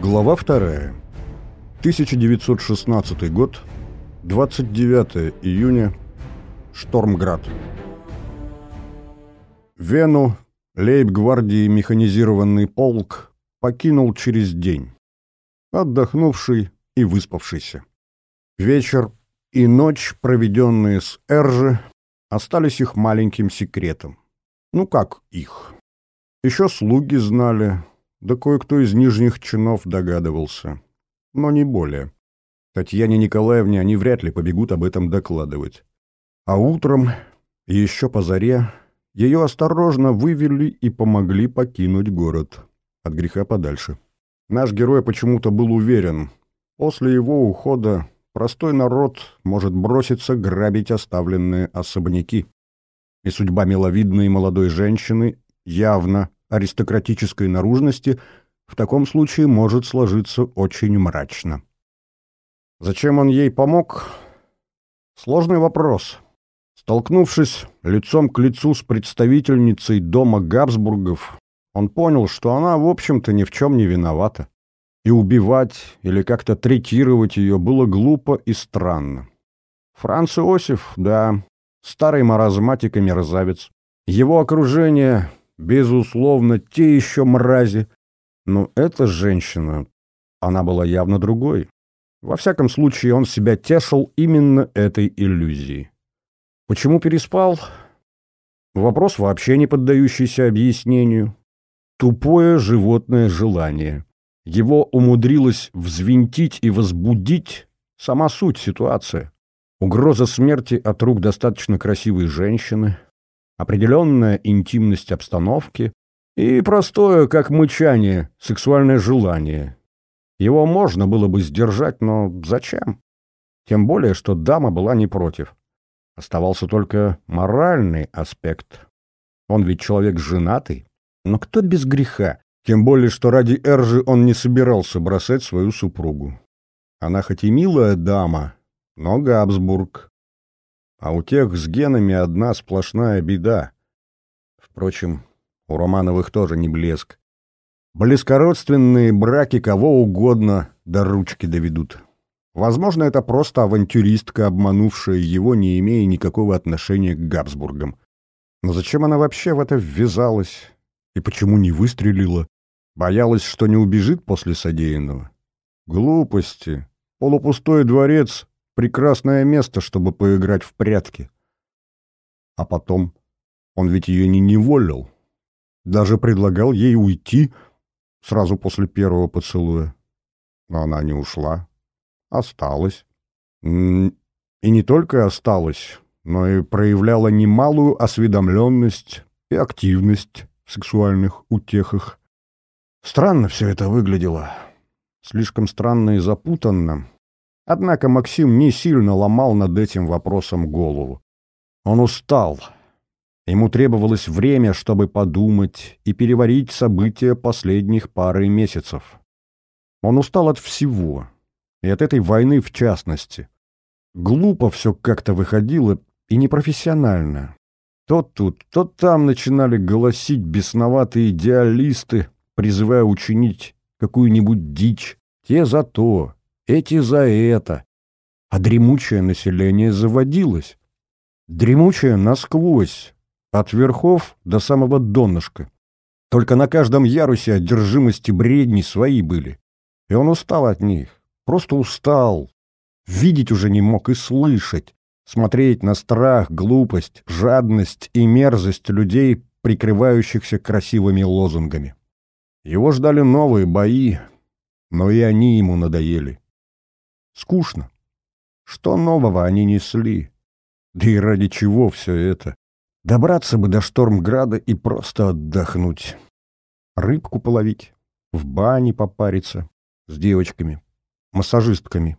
Глава вторая. 1916 год. 29 июня. Штормград. Вену лейб-гвардии механизированный полк покинул через день. Отдохнувший и выспавшийся. Вечер и ночь, проведенные с Эржи, остались их маленьким секретом. Ну как их? Еще слуги знали, да кое-кто из нижних чинов догадывался. Но не более. Татьяне Николаевне они вряд ли побегут об этом докладывать. А утром, еще по заре, ее осторожно вывели и помогли покинуть город. От греха подальше. Наш герой почему-то был уверен. После его ухода простой народ может броситься грабить оставленные особняки. И судьба миловидной молодой женщины явно аристократической наружности в таком случае может сложиться очень мрачно. Зачем он ей помог? Сложный вопрос. Столкнувшись лицом к лицу с представительницей дома Габсбургов, он понял, что она, в общем-то, ни в чем не виновата. И убивать или как-то третировать ее было глупо и странно. Франц Иосиф, да, старый маразматик и мерзавец. Его окружение Безусловно, те еще мрази. Но эта женщина, она была явно другой. Во всяком случае, он себя тешил именно этой иллюзией. Почему переспал? Вопрос, вообще не поддающийся объяснению. Тупое животное желание. Его умудрилось взвинтить и возбудить сама суть ситуации. Угроза смерти от рук достаточно красивой женщины — определенная интимность обстановки и простое, как мычание, сексуальное желание. Его можно было бы сдержать, но зачем? Тем более, что дама была не против. Оставался только моральный аспект. Он ведь человек женатый. Но кто без греха? Тем более, что ради Эржи он не собирался бросать свою супругу. Она хоть и милая дама, но Габсбург. А у тех с генами одна сплошная беда. Впрочем, у Романовых тоже не блеск. Близкородственные браки кого угодно до ручки доведут. Возможно, это просто авантюристка, обманувшая его, не имея никакого отношения к Габсбургам. Но зачем она вообще в это ввязалась? И почему не выстрелила? Боялась, что не убежит после содеянного? Глупости. Полупустой дворец Прекрасное место, чтобы поиграть в прятки. А потом, он ведь ее не неволил. Даже предлагал ей уйти сразу после первого поцелуя. Но она не ушла. Осталась. И не только осталась, но и проявляла немалую осведомленность и активность в сексуальных утехах. Странно все это выглядело. Слишком странно и запутанно, Однако Максим не сильно ломал над этим вопросом голову. Он устал. Ему требовалось время, чтобы подумать и переварить события последних пары месяцев. Он устал от всего, и от этой войны в частности. Глупо все как-то выходило и непрофессионально. То тут, то там начинали голосить бесноватые идеалисты, призывая учинить какую-нибудь дичь. Те за то, эти за это. А дремучее население заводилось. Дремучее насквозь, от верхов до самого донышка. Только на каждом ярусе одержимости бредни свои были. И он устал от них, просто устал. Видеть уже не мог и слышать. Смотреть на страх, глупость, жадность и мерзость людей, прикрывающихся красивыми лозунгами. Его ждали новые бои, но и они ему надоели. Скучно. Что нового они несли? Да и ради чего все это? Добраться бы до Штормграда и просто отдохнуть. Рыбку половить, в бане попариться с девочками, массажистками.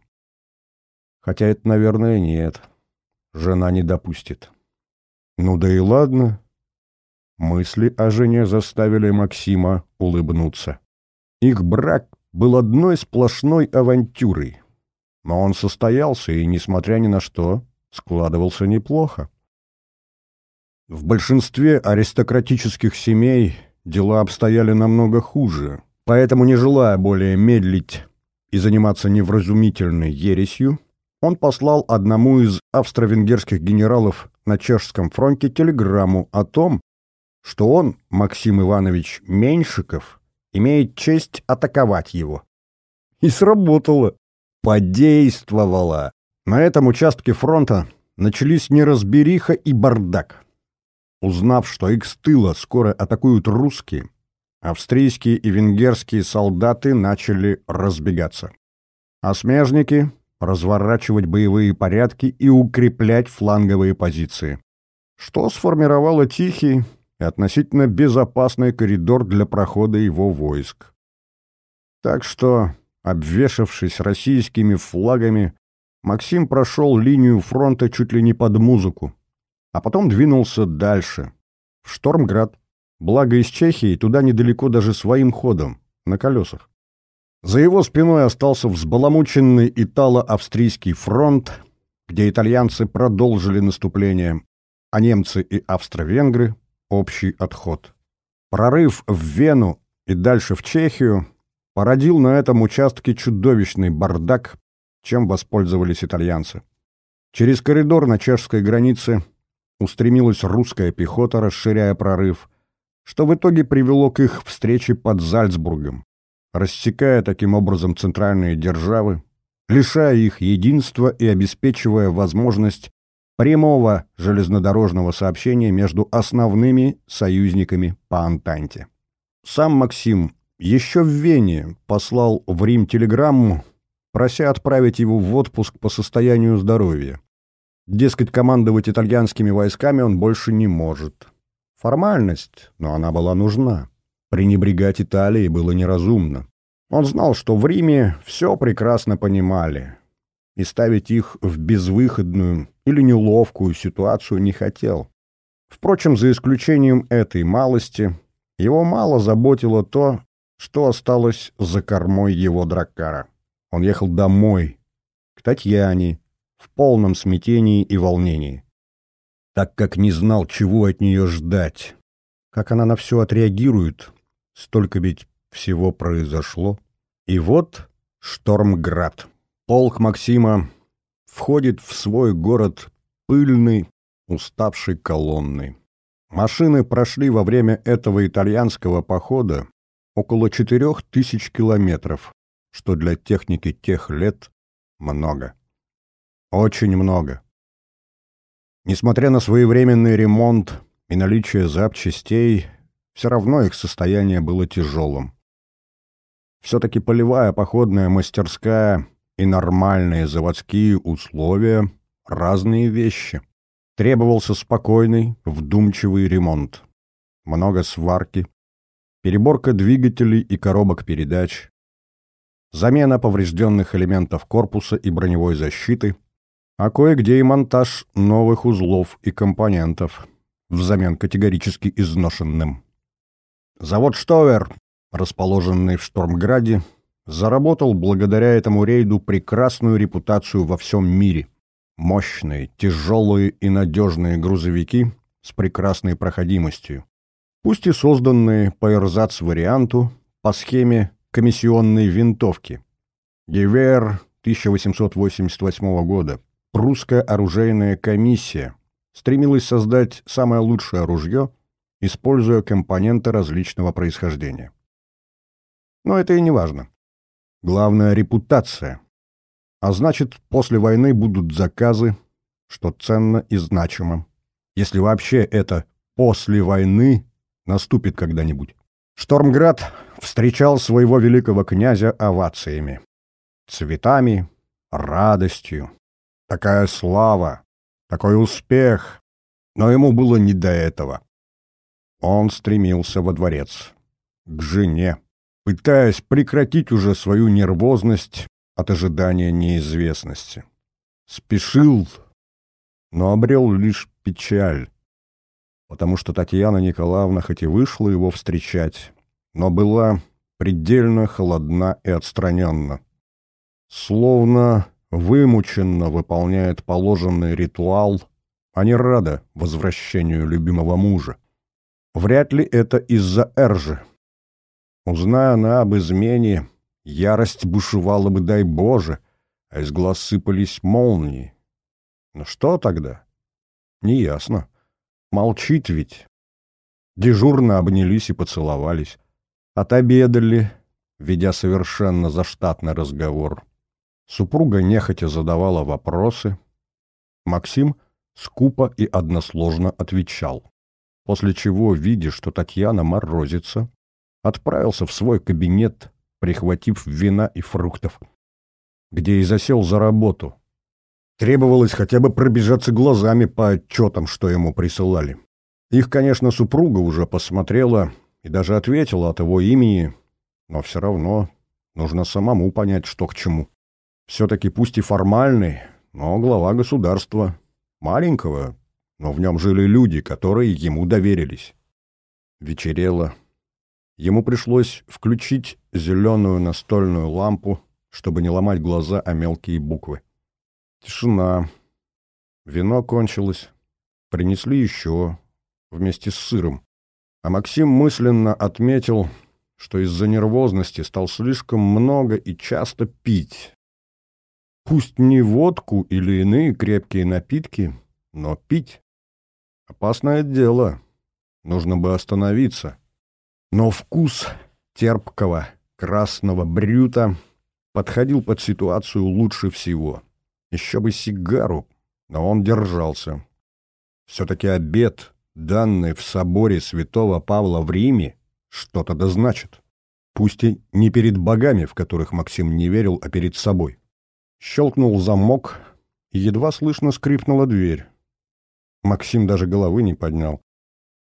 Хотя это, наверное, нет. Жена не допустит. Ну да и ладно. Мысли о жене заставили Максима улыбнуться. Их брак был одной сплошной авантюрой. Но он состоялся и, несмотря ни на что, складывался неплохо. В большинстве аристократических семей дела обстояли намного хуже. Поэтому, не желая более медлить и заниматься невразумительной ересью, он послал одному из австро-венгерских генералов на чешском фронте телеграмму о том, что он, Максим Иванович Меньшиков, имеет честь атаковать его. И сработало. Подействовало. На этом участке фронта начались неразбериха и бардак. Узнав, что их с тыла скоро атакуют русские, австрийские и венгерские солдаты начали разбегаться. А смежники — разворачивать боевые порядки и укреплять фланговые позиции. Что сформировало тихий и относительно безопасный коридор для прохода его войск. Так что, обвешавшись российскими флагами, Максим прошел линию фронта чуть ли не под музыку, а потом двинулся дальше, в Штормград, благо из Чехии туда недалеко даже своим ходом, на колесах. За его спиной остался взбаламученный итало-австрийский фронт, где итальянцы продолжили наступление, а немцы и австро-венгры — общий отход. Прорыв в Вену и дальше в Чехию породил на этом участке чудовищный бардак, чем воспользовались итальянцы. Через коридор на чешской границе устремилась русская пехота, расширяя прорыв, что в итоге привело к их встрече под Зальцбургом, рассекая таким образом центральные державы, лишая их единства и обеспечивая возможность прямого железнодорожного сообщения между основными союзниками по Антанте. Сам Максим еще в Вене послал в Рим телеграмму, прося отправить его в отпуск по состоянию здоровья. Дескать, командовать итальянскими войсками он больше не может. Формальность, но она была нужна. Пренебрегать Италией было неразумно. Он знал, что в Риме все прекрасно понимали, и ставить их в безвыходную или неловкую ситуацию не хотел. Впрочем, за исключением этой малости, его мало заботило то, что осталось за кормой его драккара. Он ехал домой, к Татьяне, в полном смятении и волнении. Так как не знал, чего от нее ждать, как она на все отреагирует, столько ведь всего произошло. И вот Штормград. Полк Максима входит в свой город пыльный, уставшей колонной. Машины прошли во время этого итальянского похода около четырех тысяч километров, что для техники тех лет много. Очень много. Несмотря на своевременный ремонт и наличие запчастей, все равно их состояние было тяжелым. Все-таки полевая походная мастерская и нормальные заводские условия — разные вещи. Требовался спокойный, вдумчивый ремонт. Много сварки, переборка двигателей и коробок передач, замена поврежденных элементов корпуса и броневой защиты, а кое-где и монтаж новых узлов и компонентов, взамен категорически изношенным. Завод «Штовер», расположенный в Штормграде, заработал благодаря этому рейду прекрасную репутацию во всем мире. Мощные, тяжелые и надежные грузовики с прекрасной проходимостью пусть и созданные по эрзац-варианту по схеме комиссионной винтовки. Гевер 1888 года. Прусская оружейная комиссия стремилась создать самое лучшее ружье, используя компоненты различного происхождения. Но это и не важно. Главное — репутация. А значит, после войны будут заказы, что ценно и значимо. Если вообще это «после войны» наступит когда-нибудь. Штормград встречал своего великого князя овациями. Цветами, радостью. Такая слава, такой успех. Но ему было не до этого. Он стремился во дворец. К жене. Пытаясь прекратить уже свою нервозность от ожидания неизвестности. Спешил, но обрел лишь печаль потому что Татьяна Николаевна хоть и вышла его встречать, но была предельно холодна и отстраненна. Словно вымученно выполняет положенный ритуал, а не рада возвращению любимого мужа. Вряд ли это из-за Эржи. Узная она об измене, ярость бушевала бы, дай Боже, а из глаз сыпались молнии. Но что тогда? Неясно. Молчит ведь. Дежурно обнялись и поцеловались. Отобедали, ведя совершенно заштатный разговор. Супруга нехотя задавала вопросы. Максим скупо и односложно отвечал. После чего, видя, что Татьяна морозится, отправился в свой кабинет, прихватив вина и фруктов, где и засел за работу. Требовалось хотя бы пробежаться глазами по отчетам, что ему присылали. Их, конечно, супруга уже посмотрела и даже ответила от его имени, но все равно нужно самому понять, что к чему. Все-таки пусть и формальный, но глава государства. Маленького, но в нем жили люди, которые ему доверились. Вечерело. Ему пришлось включить зеленую настольную лампу, чтобы не ломать глаза о мелкие буквы. Тишина. Вино кончилось. Принесли еще, вместе с сыром. А Максим мысленно отметил, что из-за нервозности стал слишком много и часто пить. Пусть не водку или иные крепкие напитки, но пить. Опасное дело. Нужно бы остановиться. Но вкус терпкого красного брюта подходил под ситуацию лучше всего. Еще бы сигару, но он держался. Все-таки обед, данный в соборе святого Павла в Риме, что-то да значит. Пусть и не перед богами, в которых Максим не верил, а перед собой. Щелкнул замок, едва слышно скрипнула дверь. Максим даже головы не поднял.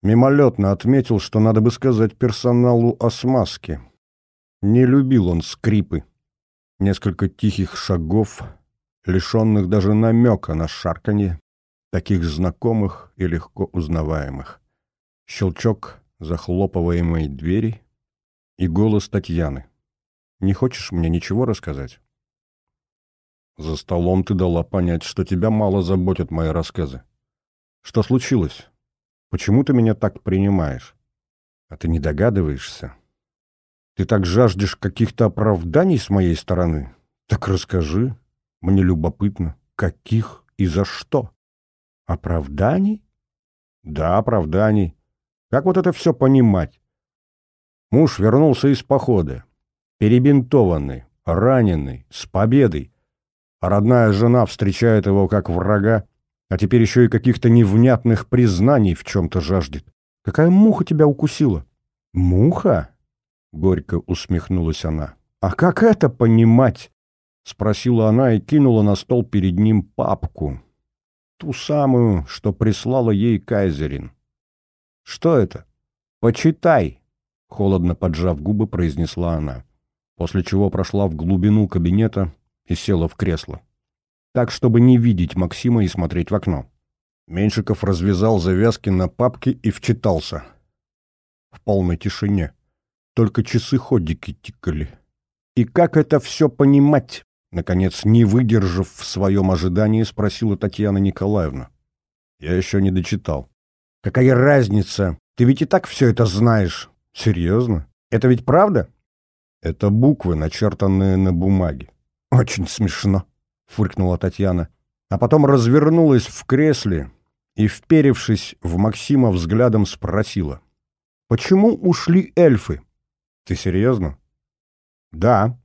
Мимолетно отметил, что надо бы сказать персоналу о смазке. Не любил он скрипы. Несколько тихих шагов, лишенных даже намека на шарканье, таких знакомых и легко узнаваемых. Щелчок захлопываемой двери и голос Татьяны. «Не хочешь мне ничего рассказать?» «За столом ты дала понять, что тебя мало заботят мои рассказы. Что случилось? Почему ты меня так принимаешь? А ты не догадываешься? Ты так жаждешь каких-то оправданий с моей стороны? Так расскажи. Мне любопытно, каких и за что?» Оправданий? Да, оправданий. Как вот это все понимать? Муж вернулся из похода. Перебинтованный, раненый, с победой. А родная жена встречает его как врага, а теперь еще и каких-то невнятных признаний в чем-то жаждет. Какая муха тебя укусила? Муха? Горько усмехнулась она. А как это понимать? Спросила она и кинула на стол перед ним папку, Ту самую, что прислала ей Кайзерин. «Что это?» «Почитай!» — холодно поджав губы, произнесла она, после чего прошла в глубину кабинета и села в кресло. Так, чтобы не видеть Максима и смотреть в окно. Меньшиков развязал завязки на папке и вчитался. В полной тишине. Только часы-ходики тикали. И как это все понимать? Наконец, не выдержав в своем ожидании, спросила Татьяна Николаевна. Я еще не дочитал. «Какая разница? Ты ведь и так все это знаешь». «Серьезно? Это ведь правда?» «Это буквы, начертанные на бумаге». «Очень смешно», — фыркнула Татьяна. А потом развернулась в кресле и, вперевшись в Максима взглядом, спросила. «Почему ушли эльфы?» «Ты серьезно?» «Да»,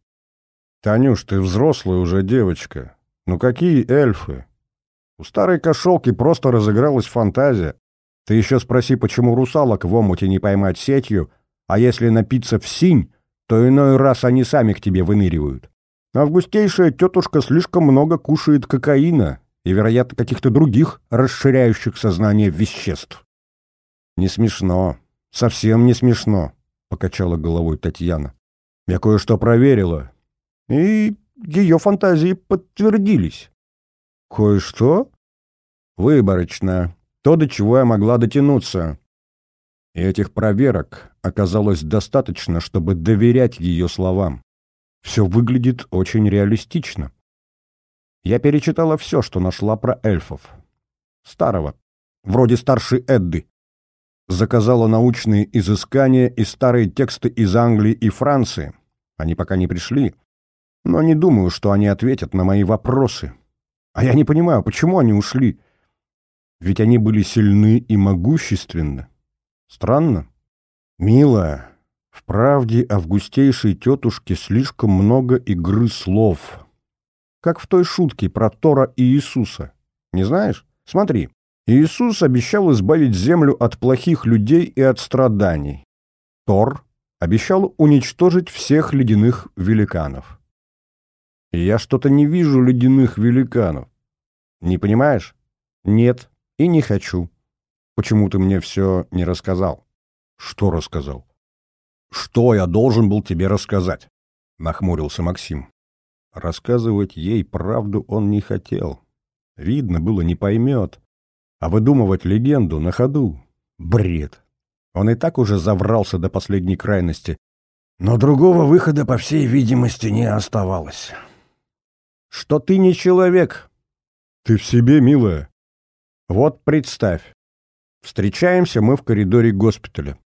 «Танюш, ты взрослая уже девочка. Ну какие эльфы? У старой кошелки просто разыгралась фантазия. Ты еще спроси, почему русалок в омуте не поймать сетью, а если напиться в синь, то иной раз они сами к тебе выныривают. Августейшая тетушка слишком много кушает кокаина и, вероятно, каких-то других расширяющих сознание веществ. Не смешно. Совсем не смешно, — покачала головой Татьяна. Я кое-что проверила, и ее фантазии подтвердились. Кое-что? Выборочно. То, до чего я могла дотянуться. И этих проверок оказалось достаточно, чтобы доверять ее словам. Все выглядит очень реалистично. Я перечитала все, что нашла про эльфов. Старого. Вроде старшей Эдды. заказала научные изыскания и старые тексты из Англии и Франции. Они пока не пришли. Но не думаю, что они ответят на мои вопросы. А я не понимаю, почему они ушли. Ведь они были сильны и могущественны. Странно. Милая, в правде августейшей тетушке слишком много игры слов. Как в той шутке про Тора и Иисуса. Не знаешь? Смотри. Иисус обещал избавить землю от плохих людей и от страданий. Тор обещал уничтожить всех ледяных великанов. Я что-то не вижу ледяных великанов. Не понимаешь? Нет, и не хочу. Почему ты мне все не рассказал? Что рассказал? Что я должен был тебе рассказать? Нахмурился Максим. Рассказывать ей правду он не хотел. Видно было, не поймет. А выдумывать легенду на ходу — бред. Он и так уже заврался до последней крайности. Но другого выхода, по всей видимости, не оставалось. «Что ты не человек?» «Ты в себе, милая». «Вот представь. Встречаемся мы в коридоре госпиталя.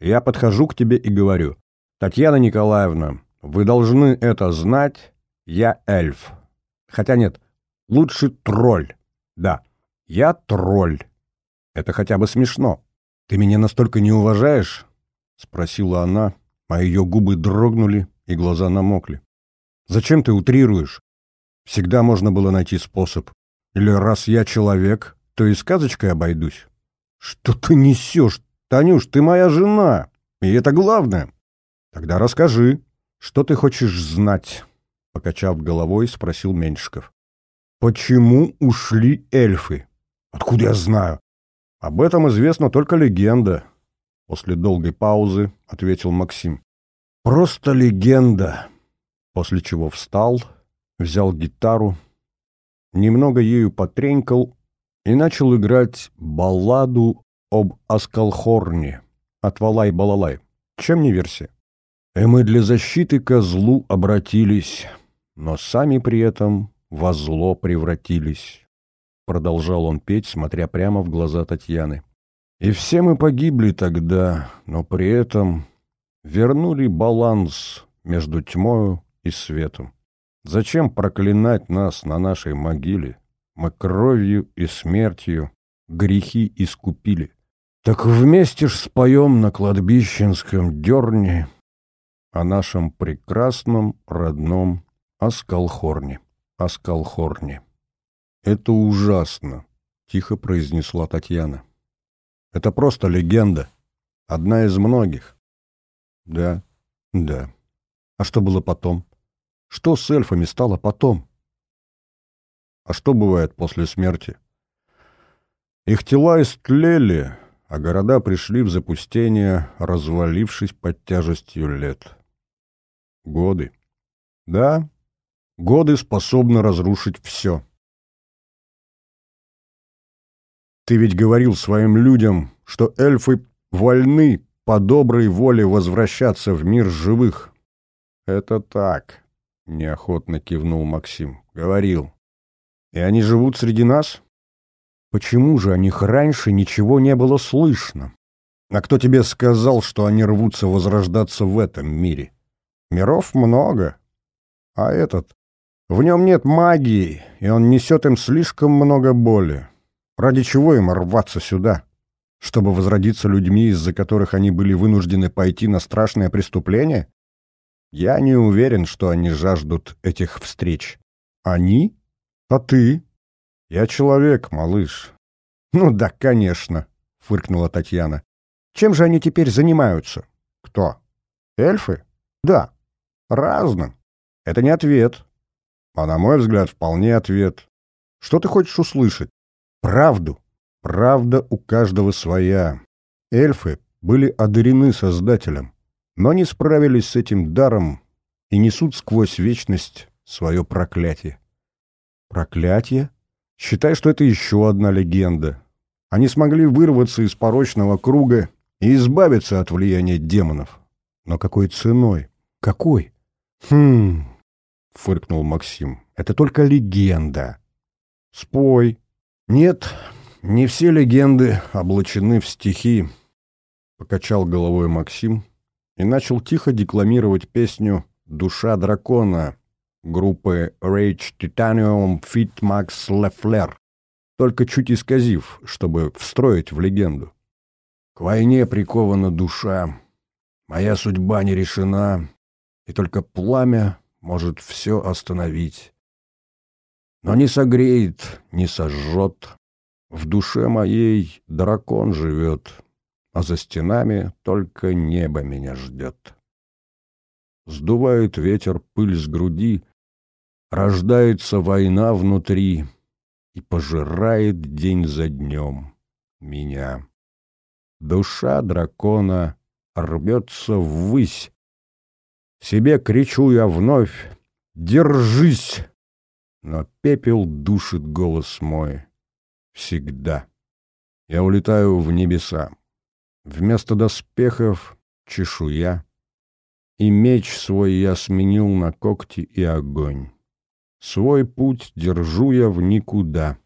Я подхожу к тебе и говорю, «Татьяна Николаевна, вы должны это знать, я эльф». Хотя нет, лучше тролль. Да, я тролль. Это хотя бы смешно. Ты меня настолько не уважаешь? Спросила она, а ее губы дрогнули и глаза намокли. Зачем ты утрируешь? Всегда можно было найти способ. Или раз я человек, то и сказочкой обойдусь. Что ты несешь? Танюш, ты моя жена, и это главное. Тогда расскажи, что ты хочешь знать? Покачав головой, спросил Меньшиков. Почему ушли эльфы? Откуда я знаю? Об этом известна только легенда. После долгой паузы ответил Максим. Просто легенда. После чего встал, взял гитару, немного ею потренькал и начал играть балладу об Аскалхорне от Валай-Балалай. Чем не версия? И мы для защиты козлу обратились, но сами при этом во зло превратились. Продолжал он петь, смотря прямо в глаза Татьяны. И все мы погибли тогда, но при этом вернули баланс между тьмою и светом. Зачем проклинать нас на нашей могиле? Мы кровью и смертью грехи искупили. Так вместе ж споем на кладбищенском дерне о нашем прекрасном родном Аскалхорне. Аскалхорне. «Это ужасно», — тихо произнесла Татьяна. «Это просто легенда. Одна из многих». «Да, да. А что было потом? Что с эльфами стало потом?» «А что бывает после смерти?» «Их тела истлели, а города пришли в запустение, развалившись под тяжестью лет. Годы. Да, годы способны разрушить все». Ты ведь говорил своим людям, что эльфы вольны по доброй воле возвращаться в мир живых. Это так, неохотно кивнул Максим. Говорил. И они живут среди нас? Почему же о них раньше ничего не было слышно? А кто тебе сказал, что они рвутся возрождаться в этом мире? Миров много. А этот? В нем нет магии, и он несет им слишком много боли. Ради чего им рваться сюда? Чтобы возродиться людьми, из-за которых они были вынуждены пойти на страшное преступление? Я не уверен, что они жаждут этих встреч. Они? А ты? Я человек, малыш. Ну да, конечно, фыркнула Татьяна. Чем же они теперь занимаются? Кто? Эльфы? Да. Разным. Это не ответ. А на мой взгляд, вполне ответ. Что ты хочешь услышать? правду. Правда у каждого своя. Эльфы были одарены Создателем, но не справились с этим даром и несут сквозь вечность свое проклятие. Проклятие? Считай, что это еще одна легенда. Они смогли вырваться из порочного круга и избавиться от влияния демонов. Но какой ценой? Какой? Хм, фыркнул Максим. Это только легенда. Спой, нет, не все легенды облачены в стихи. — покачал головой Максим и начал тихо декламировать песню «Душа дракона» группы Rage Titanium Fit Max Leffler, только чуть исказив, чтобы встроить в легенду. «К войне прикована душа, моя судьба не решена, и только пламя может все остановить. Но не согреет, не сожжет, в душе моей дракон живет, а за стенами только небо меня ждет. Сдувает ветер пыль с груди, рождается война внутри и пожирает день за днем меня. Душа дракона рвется ввысь. Себе кричу я вновь «Держись!» Но пепел душит голос мой. Всегда. Я улетаю в небеса. Вместо доспехов — чешуя, И меч свой я сменил на когти и огонь. Свой путь держу я в никуда.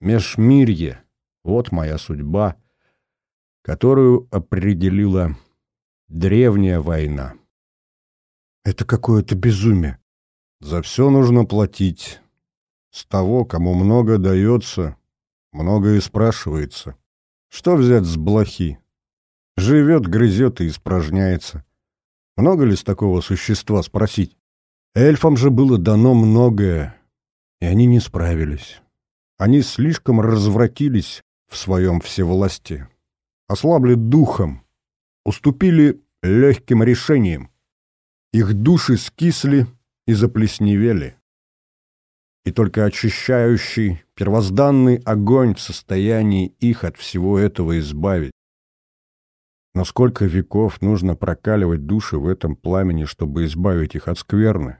Межмирье — вот моя судьба, Которую определила древняя война. Это какое-то безумие. За все нужно платить. С того, кому много дается, много и спрашивается. Что взять с блохи? Живет, грызет и испражняется. Много ли с такого существа спросить? Эльфам же было дано многое, и они не справились. Они слишком развратились в своем всевластии, ослабли духом, уступили легким решениям. Их души скисли и заплесневели и только очищающий, первозданный огонь в состоянии их от всего этого избавить. Но сколько веков нужно прокаливать души в этом пламени, чтобы избавить их от скверны?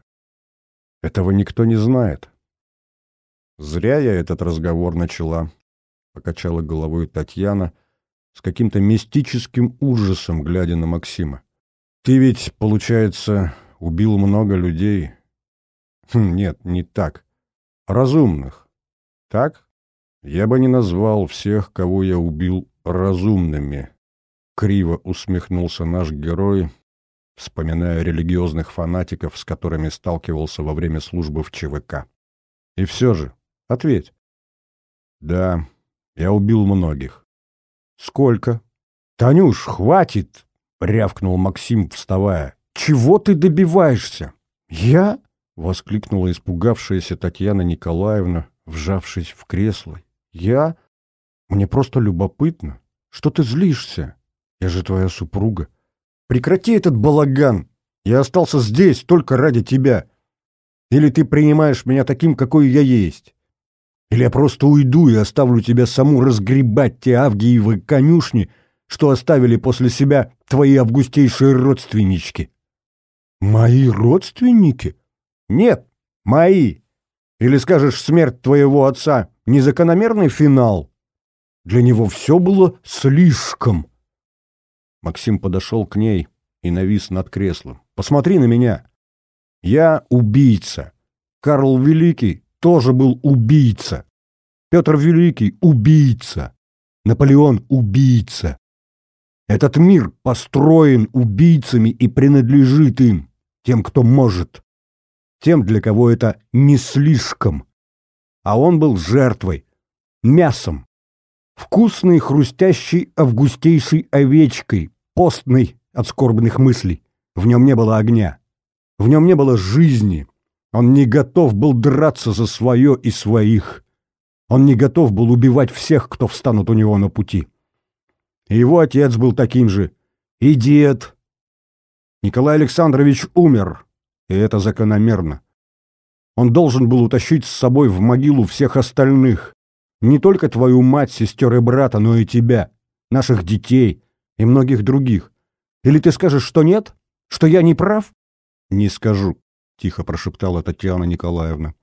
Этого никто не знает. Зря я этот разговор начала, — покачала головой Татьяна, с каким-то мистическим ужасом, глядя на Максима. Ты ведь, получается, убил много людей. Хм, нет, не так разумных. Так? Я бы не назвал всех, кого я убил, разумными. Криво усмехнулся наш герой, вспоминая религиозных фанатиков, с которыми сталкивался во время службы в ЧВК. И все же, ответь. Да, я убил многих. Сколько? Танюш, хватит! Рявкнул Максим, вставая. Чего ты добиваешься? Я? — воскликнула испугавшаяся Татьяна Николаевна, вжавшись в кресло. «Я? Мне просто любопытно. Что ты злишься? Я же твоя супруга. Прекрати этот балаган! Я остался здесь только ради тебя. Или ты принимаешь меня таким, какой я есть? Или я просто уйду и оставлю тебя саму разгребать те авгиевы конюшни, что оставили после себя твои августейшие родственнички?» «Мои родственники?» Нет, мои. Или скажешь, смерть твоего отца — незакономерный финал? Для него все было слишком. Максим подошел к ней и навис над креслом. «Посмотри на меня. Я убийца. Карл Великий тоже был убийца. Петр Великий — убийца. Наполеон — убийца. Этот мир построен убийцами и принадлежит им, тем, кто может тем, для кого это не слишком. А он был жертвой, мясом, вкусной, хрустящей, августейшей овечкой, постной от скорбных мыслей. В нем не было огня, в нем не было жизни. Он не готов был драться за свое и своих. Он не готов был убивать всех, кто встанут у него на пути. И его отец был таким же. И дед. Николай Александрович умер, и это закономерно. Он должен был утащить с собой в могилу всех остальных. Не только твою мать, сестер и брата, но и тебя, наших детей и многих других. Или ты скажешь, что нет? Что я не прав? Не скажу, тихо прошептала Татьяна Николаевна,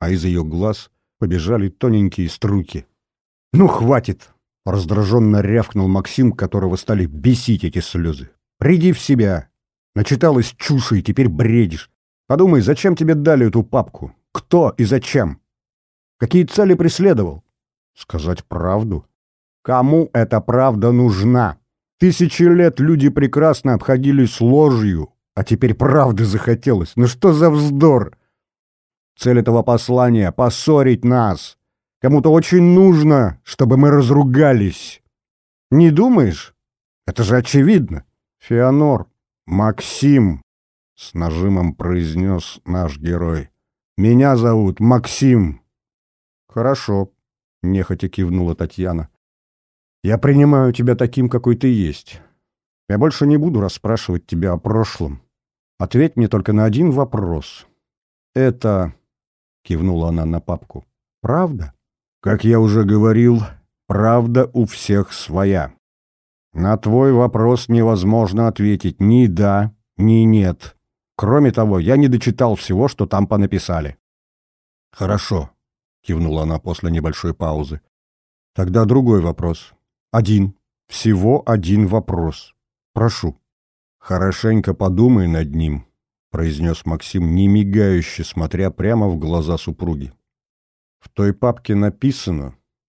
а из ее глаз побежали тоненькие струйки. Ну, хватит! Раздраженно рявкнул Максим, которого стали бесить эти слезы. «Приди в себя! Начиталась чуши и теперь бредишь. Подумай, зачем тебе дали эту папку? Кто и зачем? Какие цели преследовал? Сказать правду? Кому эта правда нужна? Тысячи лет люди прекрасно обходились ложью, а теперь правды захотелось. Ну что за вздор? Цель этого послания — поссорить нас. Кому-то очень нужно, чтобы мы разругались. Не думаешь? Это же очевидно. Феонор, Максим, — с нажимом произнес наш герой. Меня зовут Максим. Хорошо, — нехотя кивнула Татьяна. Я принимаю тебя таким, какой ты есть. Я больше не буду расспрашивать тебя о прошлом. Ответь мне только на один вопрос. Это, — кивнула она на папку, — правда? Как я уже говорил, правда у всех своя. На твой вопрос невозможно ответить ни да, ни нет. Кроме того, я не дочитал всего, что там понаписали. Хорошо, — кивнула она после небольшой паузы. Тогда другой вопрос. Один. Всего один вопрос. Прошу. Хорошенько подумай над ним, произнес Максим, не мигающе, смотря прямо в глаза супруги. В той папке написано,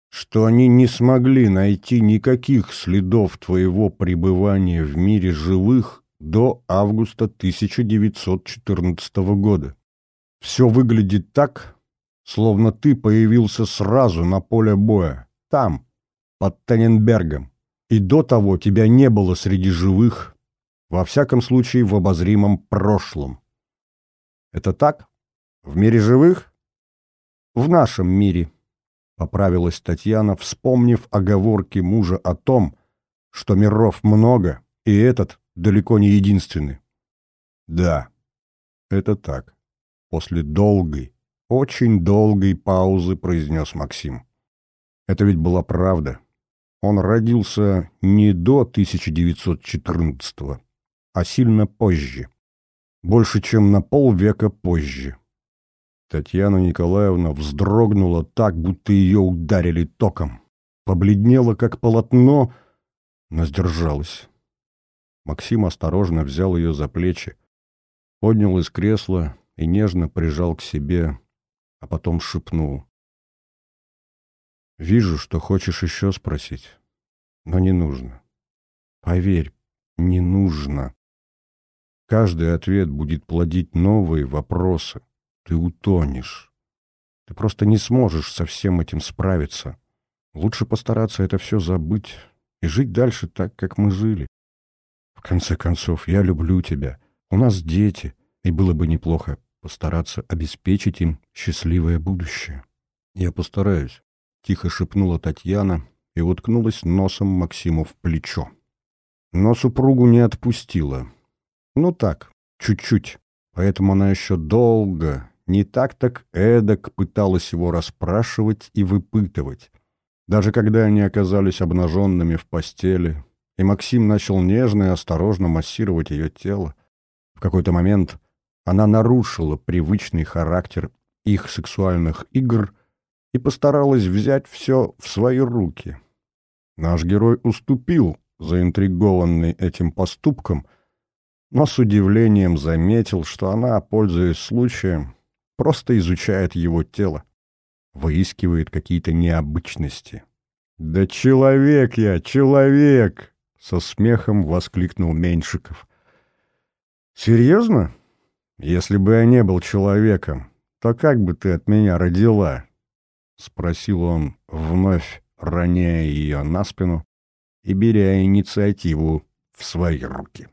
что они не смогли найти никаких следов твоего пребывания в мире живых до августа 1914 года. Все выглядит так, словно ты появился сразу на поле боя, там, под Тенненбергом. И до того тебя не было среди живых, во всяком случае в обозримом прошлом. Это так? В мире живых? В нашем мире, поправилась Татьяна, вспомнив оговорки мужа о том, что миров много, и этот далеко не единственный. Да, это так. После долгой, очень долгой паузы произнес Максим. Это ведь была правда. Он родился не до 1914 а сильно позже. Больше, чем на полвека позже. Татьяна Николаевна вздрогнула так, будто ее ударили током. Побледнела, как полотно, но сдержалась. Максим осторожно взял ее за плечи, поднял из кресла и нежно прижал к себе, а потом шепнул. Вижу, что хочешь еще спросить, но не нужно. Поверь, не нужно. Каждый ответ будет плодить новые вопросы. Ты утонешь. Ты просто не сможешь со всем этим справиться. Лучше постараться это все забыть и жить дальше так, как мы жили. В конце концов, я люблю тебя. У нас дети, и было бы неплохо постараться обеспечить им счастливое будущее. Я постараюсь. — тихо шепнула Татьяна и уткнулась носом Максиму в плечо. Но супругу не отпустила. Ну так, чуть-чуть. Поэтому она еще долго, не так так эдак пыталась его расспрашивать и выпытывать. Даже когда они оказались обнаженными в постели, и Максим начал нежно и осторожно массировать ее тело, в какой-то момент она нарушила привычный характер их сексуальных игр и постаралась взять все в свои руки. Наш герой уступил, заинтригованный этим поступком, но с удивлением заметил, что она, пользуясь случаем, просто изучает его тело, выискивает какие-то необычности. «Да человек я, человек!» — со смехом воскликнул Меньшиков. «Серьезно? Если бы я не был человеком, то как бы ты от меня родила?» — спросил он, вновь роняя ее на спину и беря инициативу в свои руки.